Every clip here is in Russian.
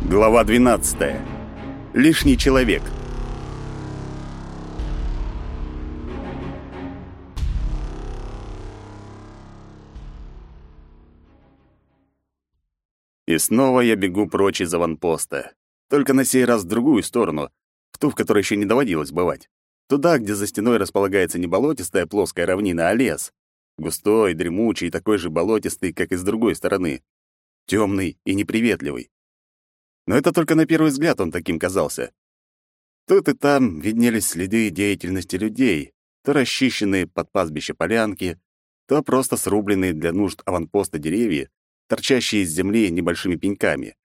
Глава 12. Лишний человек. И снова я бегу прочь из аванпоста. Только на сей раз в другую сторону, в ту, в которой еще не доводилось бывать. Туда, где за стеной располагается не болотистая плоская равнина, а лес. Густой, дремучий, такой же болотистый, как и с другой стороны. Темный и неприветливый. Но это только на первый взгляд он таким казался. Тут и там виднелись следы деятельности людей, то расчищенные под пастбище полянки, то просто срубленные для нужд аванпоста деревья, торчащие из земли небольшими пеньками.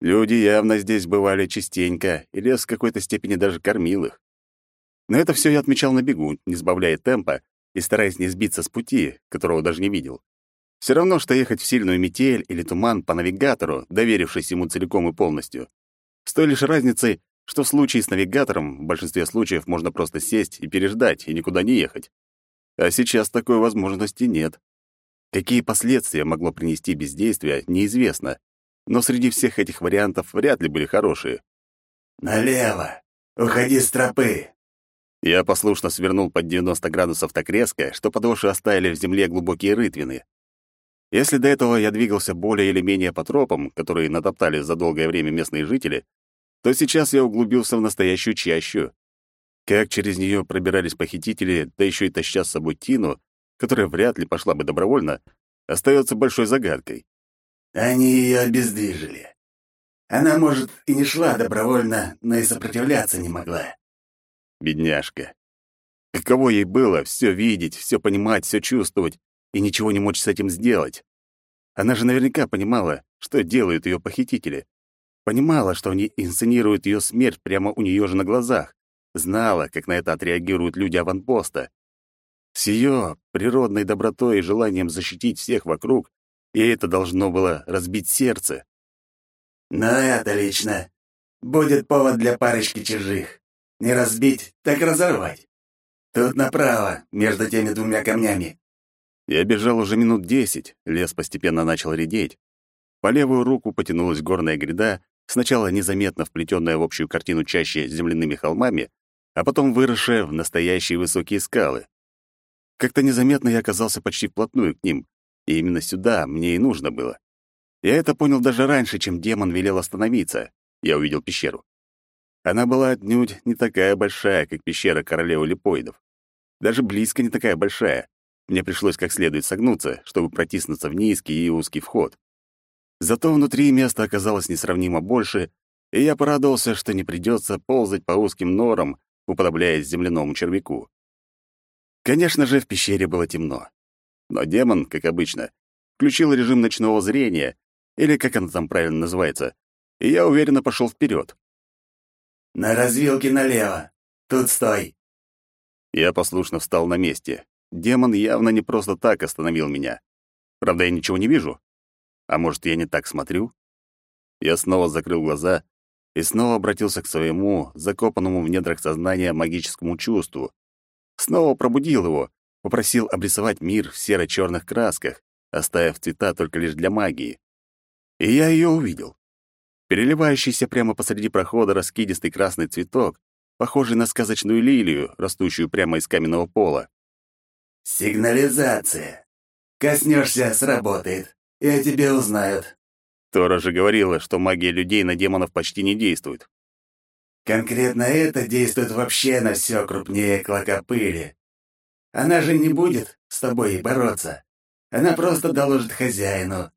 Люди явно здесь бывали частенько, и лес в какой-то степени даже кормил их. Но это все я отмечал на бегу, не сбавляя темпа и стараясь не сбиться с пути, которого даже не видел. Все равно, что ехать в сильную метель или туман по навигатору, доверившись ему целиком и полностью. С той лишь разницей, что в случае с навигатором в большинстве случаев можно просто сесть и переждать, и никуда не ехать. А сейчас такой возможности нет. Какие последствия могло принести бездействие, неизвестно. Но среди всех этих вариантов вряд ли были хорошие. «Налево! Уходи с тропы!» Я послушно свернул под 90 градусов так резко, что подошвы оставили в земле глубокие рытвины. Если до этого я двигался более или менее по тропам, которые натоптали за долгое время местные жители, то сейчас я углубился в настоящую чащу. Как через нее пробирались похитители, да еще и таща с собой Тину, которая вряд ли пошла бы добровольно, остается большой загадкой. Они ее обездвижили. Она, может, и не шла добровольно, но и сопротивляться не могла. Бедняжка. Каково ей было все видеть, все понимать, все чувствовать и ничего не мочь с этим сделать. Она же наверняка понимала, что делают ее похитители. Понимала, что они инсценируют ее смерть прямо у нее же на глазах. Знала, как на это отреагируют люди аванпоста. С ее природной добротой и желанием защитить всех вокруг, и это должно было разбить сердце. «Ну отлично. Будет повод для парочки чужих. Не разбить, так разорвать. Тут направо, между теми двумя камнями». Я бежал уже минут десять, лес постепенно начал редеть. По левую руку потянулась горная гряда, сначала незаметно вплетенная в общую картину чаще земляными холмами, а потом выросшая в настоящие высокие скалы. Как-то незаметно я оказался почти вплотную к ним, и именно сюда мне и нужно было. Я это понял даже раньше, чем демон велел остановиться. Я увидел пещеру. Она была отнюдь не такая большая, как пещера королевы липоидов. Даже близко не такая большая. Мне пришлось как следует согнуться, чтобы протиснуться в низкий и узкий вход. Зато внутри места оказалось несравнимо больше, и я порадовался, что не придется ползать по узким норам, уподобляясь земляному червяку. Конечно же, в пещере было темно. Но демон, как обычно, включил режим ночного зрения, или как оно там правильно называется, и я уверенно пошел вперед. «На развилке налево. Тут стой». Я послушно встал на месте. Демон явно не просто так остановил меня. Правда, я ничего не вижу. А может, я не так смотрю? Я снова закрыл глаза и снова обратился к своему, закопанному в недрах сознания магическому чувству. Снова пробудил его, попросил обрисовать мир в серо-черных красках, оставив цвета только лишь для магии. И я ее увидел. Переливающийся прямо посреди прохода раскидистый красный цветок, похожий на сказочную лилию, растущую прямо из каменного пола. «Сигнализация. Коснешься, сработает, и о тебе узнают». Тора же говорила, что магия людей на демонов почти не действует. «Конкретно это действует вообще на все крупнее клокопыли. Она же не будет с тобой бороться. Она просто доложит хозяину.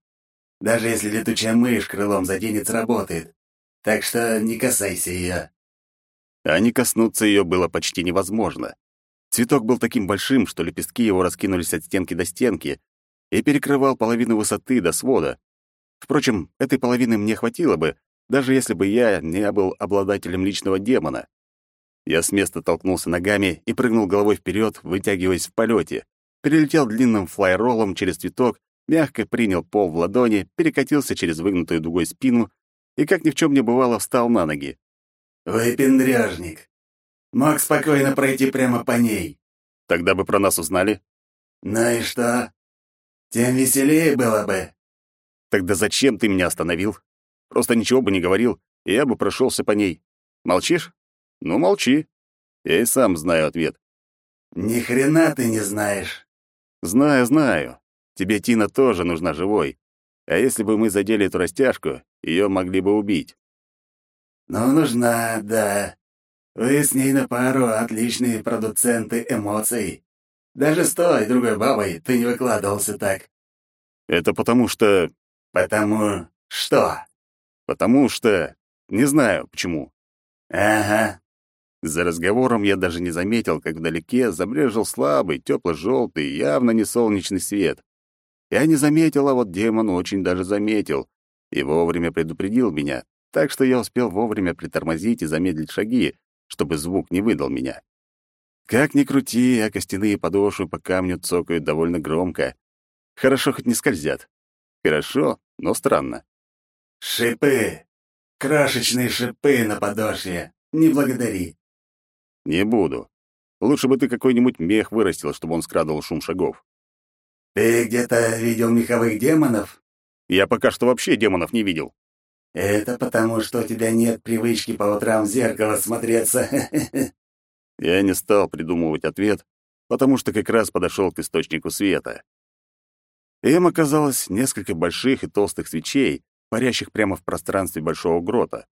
Даже если летучая мышь крылом заденет, сработает. Так что не касайся ее». А не коснуться ее было почти невозможно. Цветок был таким большим, что лепестки его раскинулись от стенки до стенки и перекрывал половину высоты до свода. Впрочем, этой половины мне хватило бы, даже если бы я не был обладателем личного демона. Я с места толкнулся ногами и прыгнул головой вперед, вытягиваясь в полете. Перелетел длинным флайроллом через цветок, мягко принял пол в ладони, перекатился через выгнутую дугой спину и, как ни в чем не бывало, встал на ноги. «Выпендрёжник! Мог спокойно пройти прямо по ней. Тогда бы про нас узнали. Ну и что? Тем веселее было бы. Тогда зачем ты меня остановил? Просто ничего бы не говорил, и я бы прошелся по ней. Молчишь? Ну, молчи. Я и сам знаю ответ. Ни хрена ты не знаешь. Знаю, знаю. Тебе Тина тоже нужна живой. А если бы мы задели эту растяжку, ее могли бы убить. Ну, нужна, да. Вы с ней на пару отличные продуценты эмоций. Даже с той другой бабой ты не выкладывался так. Это потому что... Потому что? Потому что... Не знаю, почему. Ага. За разговором я даже не заметил, как вдалеке забрежил слабый, тепло-желтый, явно не солнечный свет. Я не заметил, а вот демон очень даже заметил и вовремя предупредил меня, так что я успел вовремя притормозить и замедлить шаги, чтобы звук не выдал меня. Как ни крути, а костяные подошвы по камню цокают довольно громко. Хорошо хоть не скользят. Хорошо, но странно. «Шипы! Крошечные шипы на подошве! Не благодари!» «Не буду. Лучше бы ты какой-нибудь мех вырастил, чтобы он скрадывал шум шагов». «Ты где-то видел меховых демонов?» «Я пока что вообще демонов не видел». «Это потому, что у тебя нет привычки по утрам в зеркало смотреться». Я не стал придумывать ответ, потому что как раз подошел к источнику света. Им оказалось несколько больших и толстых свечей, парящих прямо в пространстве большого грота.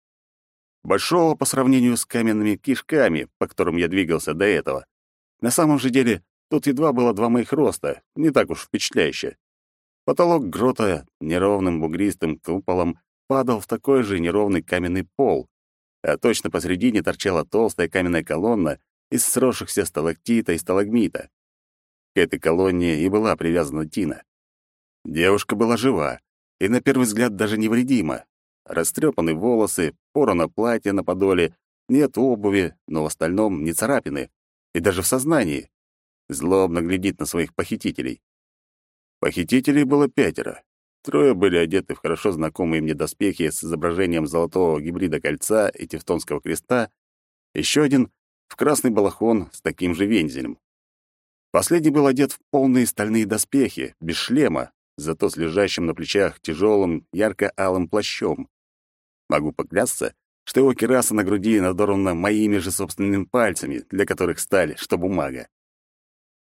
Большого по сравнению с каменными кишками, по которым я двигался до этого. На самом же деле, тут едва было два моих роста, не так уж впечатляюще. Потолок грота неровным бугристым куполом падал в такой же неровный каменный пол, а точно посредине торчала толстая каменная колонна из сросшихся сталактита и сталагмита. К этой колонне и была привязана Тина. Девушка была жива и, на первый взгляд, даже невредима. Растрепаны волосы, порано платье на подоле, нет обуви, но в остальном не царапины, и даже в сознании. Злобно глядит на своих похитителей. Похитителей было пятеро. Трое были одеты в хорошо знакомые мне доспехи с изображением золотого гибрида кольца и тевтонского креста, еще один — в красный балахон с таким же вензелем. Последний был одет в полные стальные доспехи, без шлема, зато с лежащим на плечах тяжелым ярко-алым плащом. Могу поклясться, что его кераса на груди надорвана моими же собственными пальцами, для которых стали, что бумага.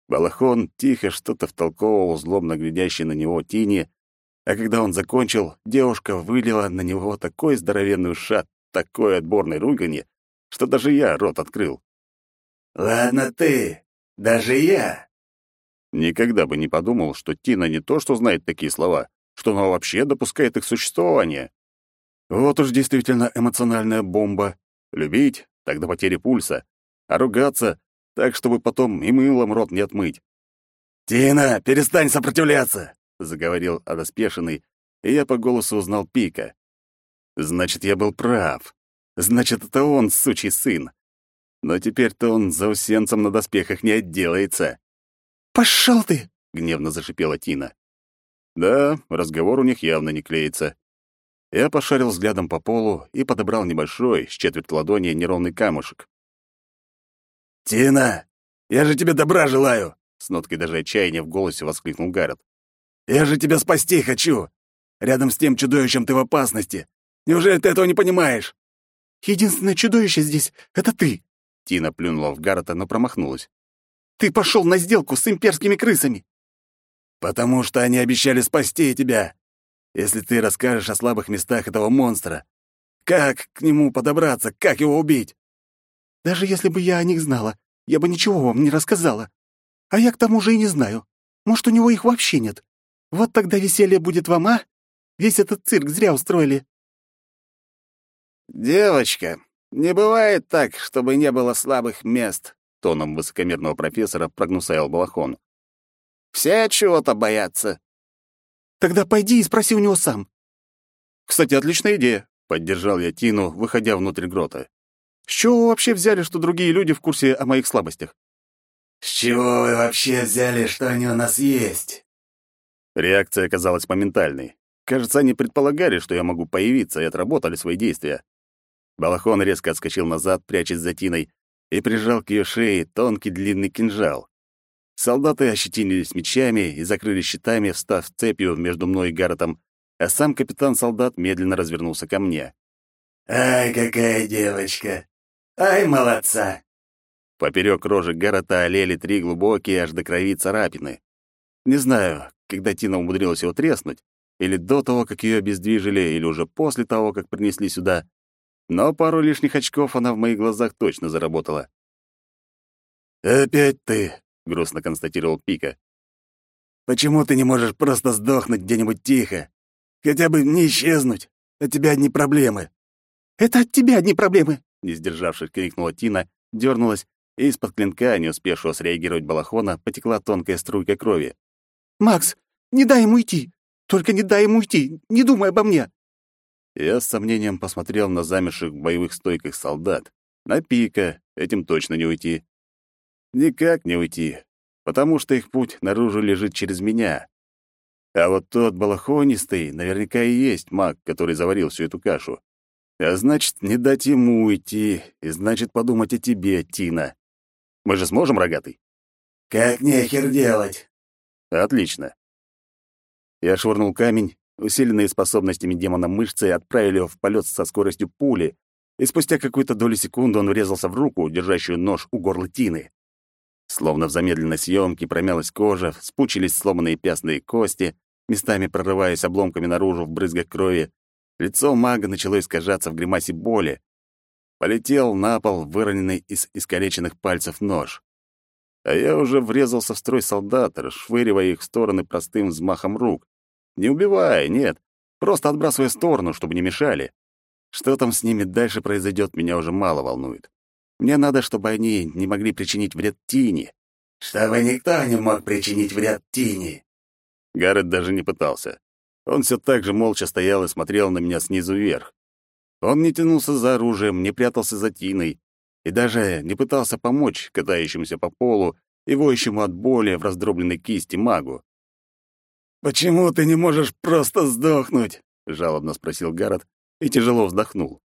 Балахон тихо что-то втолковывал злобно глядящей на него тени, а когда он закончил, девушка вылила на него такой здоровенный ушат, такой отборной ругани, что даже я рот открыл. «Ладно ты, даже я!» Никогда бы не подумал, что Тина не то что знает такие слова, что она вообще допускает их существование. Вот уж действительно эмоциональная бомба. Любить — так до потери пульса, а ругаться — так, чтобы потом и мылом рот не отмыть. «Тина, перестань сопротивляться!» Заговорил одоспешенный, и я по голосу узнал Пика. Значит, я был прав. Значит, это он, сучий сын. Но теперь-то он заусенцем на доспехах не отделается. «Пошел ты!» — гневно зашипела Тина. Да, разговор у них явно не клеится. Я пошарил взглядом по полу и подобрал небольшой, с четверть ладони, неровный камушек. «Тина, я же тебе добра желаю!» С ноткой даже отчаяния в голосе воскликнул Гаррет. Я же тебя спасти хочу. Рядом с тем чудовищем ты в опасности. Неужели ты этого не понимаешь? Единственное чудовище здесь — это ты. Тина плюнула в Гаррета, но промахнулась. Ты пошел на сделку с имперскими крысами. Потому что они обещали спасти тебя. Если ты расскажешь о слабых местах этого монстра, как к нему подобраться, как его убить? Даже если бы я о них знала, я бы ничего вам не рассказала. А я к тому же и не знаю. Может, у него их вообще нет. Вот тогда веселье будет вам, а? Весь этот цирк зря устроили. Девочка, не бывает так, чтобы не было слабых мест, тоном высокомерного профессора прогнусаял Балахон. Все чего-то боятся. Тогда пойди и спроси у него сам. Кстати, отличная идея, поддержал я Тину, выходя внутрь грота. С чего вы вообще взяли, что другие люди в курсе о моих слабостях? С чего вы вообще взяли, что они у нас есть? Реакция оказалась моментальной. Кажется, они предполагали, что я могу появиться, и отработали свои действия. Балахон резко отскочил назад, прячась за Тиной, и прижал к ее шее тонкий длинный кинжал. Солдаты ощетинились мечами и закрыли щитами, встав цепью между мной и Гарретом, а сам капитан-солдат медленно развернулся ко мне. «Ай, какая девочка! Ай, молодца!» Поперек рожи Гаррета олели три глубокие, аж до крови царапины. Не знаю, когда Тина умудрилась его треснуть, или до того, как ее обездвижили, или уже после того, как принесли сюда, но пару лишних очков она в моих глазах точно заработала. «Опять ты», — грустно констатировал Пика. «Почему ты не можешь просто сдохнуть где-нибудь тихо? Хотя бы не исчезнуть. От тебя одни проблемы». «Это от тебя одни проблемы!» Не сдержавшись, крикнула Тина, дернулась, и из-под клинка, не успевшего среагировать балахона, потекла тонкая струйка крови. «Макс, не дай ему идти! Только не дай ему уйти! Не думай обо мне!» Я с сомнением посмотрел на замерших в боевых стойках солдат. На Пика, этим точно не уйти. Никак не уйти, потому что их путь наружу лежит через меня. А вот тот балахонистый наверняка и есть маг, который заварил всю эту кашу. А значит, не дать ему уйти, и значит, подумать о тебе, Тина. Мы же сможем, рогатый? Как нехер делать. Отлично. Я швырнул камень, усиленные способностями демона мышцы, отправили его в полет со скоростью пули, и спустя какую-то долю секунды он врезался в руку, держащую нож у горла Тины. Словно в замедленной съемке промялась кожа, спучились сломанные пястные кости, местами прорываясь обломками наружу в брызгах крови. Лицо мага начало искажаться в гримасе боли. Полетел на пол выроненный из искалеченных пальцев нож. А я уже врезался в строй солдат, расшвыривая их в стороны простым взмахом рук. Не убивая, нет, просто отбрасывая в сторону, чтобы не мешали. Что там с ними дальше произойдет, меня уже мало волнует. Мне надо, чтобы они не могли причинить вред Тине. Чтобы никто не мог причинить вред Тине. Гаррет даже не пытался. Он все так же молча стоял и смотрел на меня снизу вверх. Он не тянулся за оружием, не прятался за Тиной и даже не пытался помочь катающемуся по полу и воющему от боли в раздробленной кисти магу. «Почему ты не можешь просто сдохнуть?» — жалобно спросил Гаррет и тяжело вздохнул.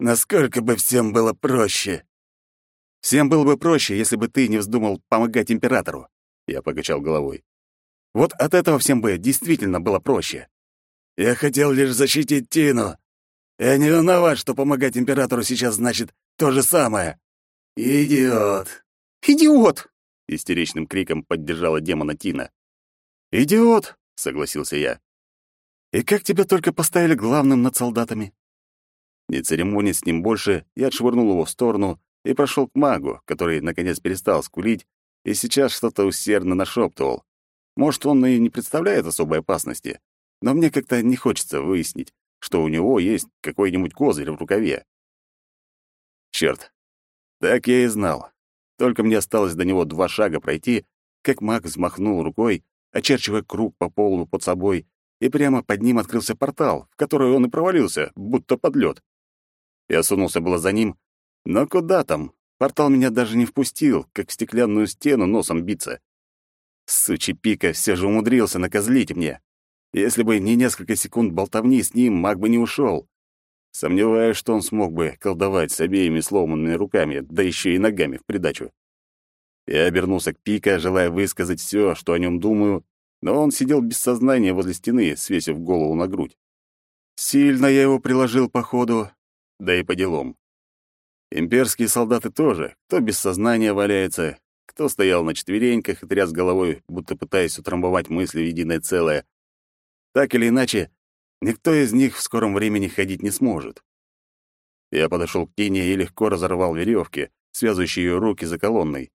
Насколько бы всем было проще. Всем было бы проще, если бы ты не вздумал помогать императору. Я покачал головой. Вот от этого всем бы действительно было проще. Я хотел лишь защитить Тину. Я не виноват, что помогать императору сейчас значит то же самое. Идиот. Идиот! Истеричным криком поддержала демона Тина. Идиот, согласился я. И как тебя только поставили главным над солдатами? Не церемонясь с ним больше, я отшвырнул его в сторону и прошел к магу, который, наконец, перестал скулить и сейчас что-то усердно нашептывал. Может, он и не представляет особой опасности, но мне как-то не хочется выяснить, что у него есть какой-нибудь козырь в рукаве. Черт, так я и знал. Только мне осталось до него два шага пройти, как маг взмахнул рукой, очерчивая круг по полу под собой, и прямо под ним открылся портал, в который он и провалился, будто под лед. Я сунулся было за ним, но куда там? Портал меня даже не впустил, как в стеклянную стену носом биться. Сучий пика все же умудрился накозлить мне. Если бы не несколько секунд болтовни с ним, маг бы не ушел. Сомневаюсь, что он смог бы колдовать с обеими сломанными руками, да еще и ногами в придачу. Я обернулся к Пика, желая высказать все, что о нем думаю, но он сидел без сознания возле стены, свесив голову на грудь. Сильно я его приложил, походу, да и по делам. Имперские солдаты тоже, кто без сознания валяется, кто стоял на четвереньках и тряс головой, будто пытаясь утрамбовать мысли в единое целое. Так или иначе, никто из них в скором времени ходить не сможет. Я подошел к Тине и легко разорвал веревки, связывающие ее руки за колонной.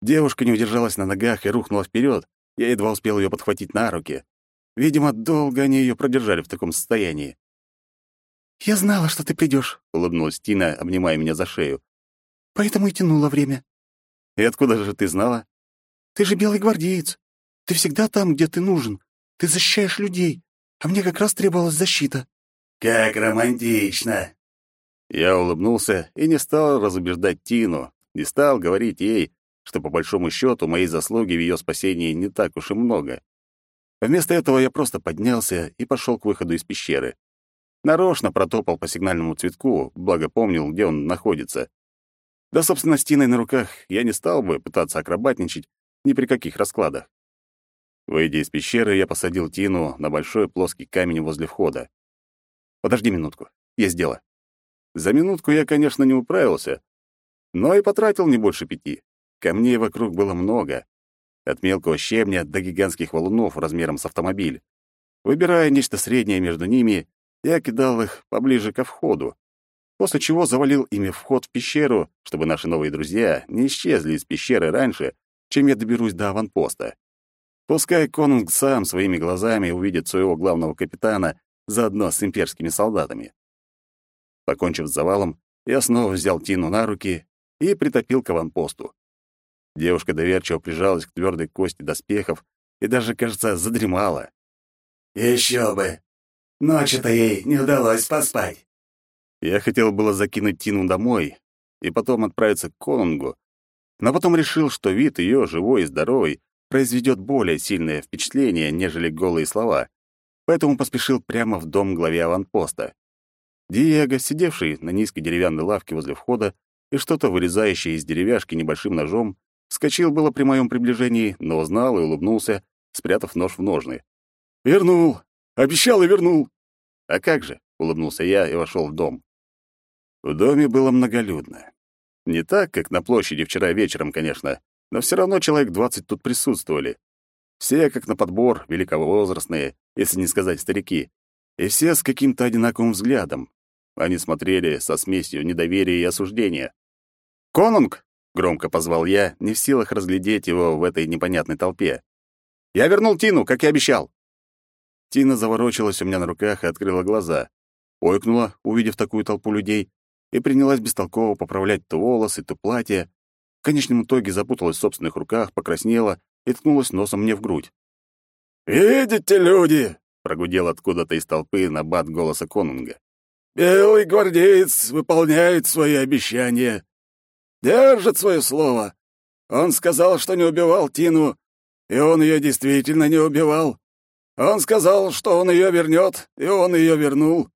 Девушка не удержалась на ногах и рухнула вперед. Я едва успел ее подхватить на руки. Видимо, долго они ее продержали в таком состоянии. «Я знала, что ты придешь, улыбнулась Тина, обнимая меня за шею. «Поэтому и тянула время». «И откуда же ты знала?» «Ты же белый гвардеец. Ты всегда там, где ты нужен. Ты защищаешь людей, а мне как раз требовалась защита». «Как романтично!» Я улыбнулся и не стал разубеждать Тину, не стал говорить ей, что по большому счету моей заслуги в ее спасении не так уж и много. Вместо этого я просто поднялся и пошел к выходу из пещеры. Нарочно протопал по сигнальному цветку, благо помнил, где он находится. Да, собственно, с Тиной на руках я не стал бы пытаться акробатничать ни при каких раскладах. Выйдя из пещеры, я посадил Тину на большой плоский камень возле входа. «Подожди минутку. Есть дело». За минутку я, конечно, не управился, но и потратил не больше пяти. Камней вокруг было много. От мелкого щебня до гигантских валунов размером с автомобиль. Выбирая нечто среднее между ними, я кидал их поближе ко входу, после чего завалил ими вход в пещеру, чтобы наши новые друзья не исчезли из пещеры раньше, чем я доберусь до аванпоста. Пускай Конунг сам своими глазами увидит своего главного капитана заодно с имперскими солдатами. Покончив с завалом, я снова взял Тину на руки и притопил к аванпосту. Девушка доверчиво прижалась к твердой кости доспехов и даже, кажется, задремала. «Еще бы! Ночью-то ей не удалось поспать!» Я хотел было закинуть Тину домой и потом отправиться к Конунгу, но потом решил, что вид ее, живой и здоровый, произведет более сильное впечатление, нежели голые слова, поэтому поспешил прямо в дом главе аванпоста. Диего, сидевший на низкой деревянной лавке возле входа и что-то вырезающее из деревяшки небольшим ножом, вскочил было при моем приближении, но узнал и улыбнулся, спрятав нож в ножны. «Вернул! Обещал и вернул!» «А как же?» — улыбнулся я и вошел в дом. В доме было многолюдно. Не так, как на площади вчера вечером, конечно, но все равно человек двадцать тут присутствовали. Все, как на подбор, великовозрастные, если не сказать старики, и все с каким-то одинаковым взглядом. Они смотрели со смесью недоверия и осуждения. «Конунг!» — громко позвал я, не в силах разглядеть его в этой непонятной толпе. «Я вернул Тину, как и обещал!» Тина заворочилась у меня на руках и открыла глаза. Ойкнула, увидев такую толпу людей, и принялась бестолково поправлять то волосы, то платье. В конечном итоге запуталась в собственных руках, покраснела и ткнулась носом мне в грудь. «Видите, люди!» — прогудел откуда-то из толпы на бат голоса конунга. «Белый гвардеец выполняет свои обещания. Держит свое слово. Он сказал, что не убивал Тину, и он ее действительно не убивал. Он сказал, что он ее вернет, и он ее вернул.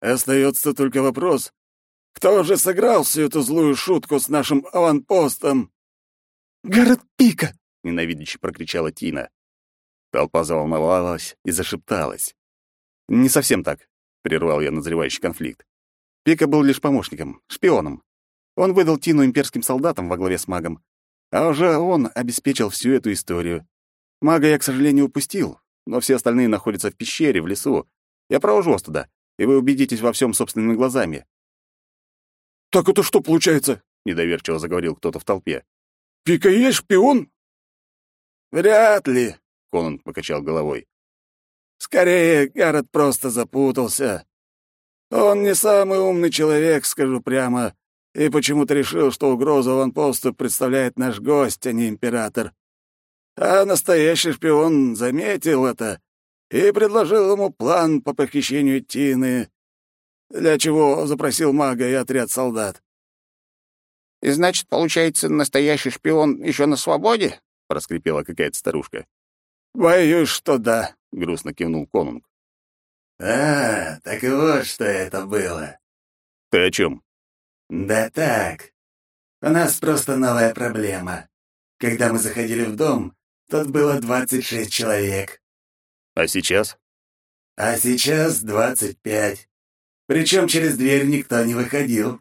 Остается только вопрос, кто же сыграл всю эту злую шутку с нашим аванпостом? «Город Пика!» — ненавидяще прокричала Тина. Толпа заволновалась и зашепталась. «Не совсем так», — прервал я назревающий конфликт. Пика был лишь помощником, шпионом. Он выдал Тину имперским солдатам во главе с магом, а уже он обеспечил всю эту историю. Мага я, к сожалению, упустил, но все остальные находятся в пещере, в лесу. Я провожу вас туда, и вы убедитесь во всем собственными глазами. «Так это что получается?» — недоверчиво заговорил кто-то в толпе. «Пика есть шпион?» «Вряд ли», — Конан покачал головой. «Скорее, Гаррет просто запутался. Он не самый умный человек, скажу прямо, и почему-то решил, что угрозу ванпосту представляет наш гость, а не император. А настоящий шпион заметил это и предложил ему план по похищению Тины, для чего запросил мага и отряд солдат. «И значит, получается, настоящий шпион еще на свободе?» — проскрипела какая-то старушка. «Боюсь, что да», — грустно кивнул конунг. «А, так вот что это было». «Ты о чем?» «Да так. У нас просто новая проблема. Когда мы заходили в дом, тут было двадцать шесть человек». «А сейчас?» «А сейчас двадцать пять. Причем через дверь никто не выходил.